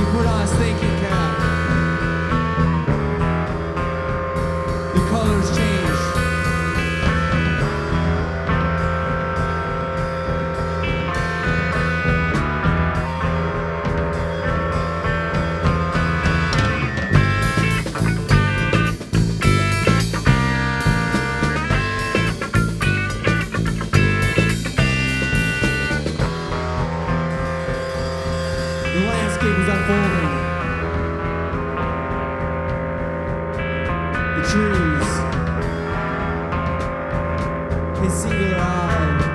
you put on a thinking cap. lose his singular eye.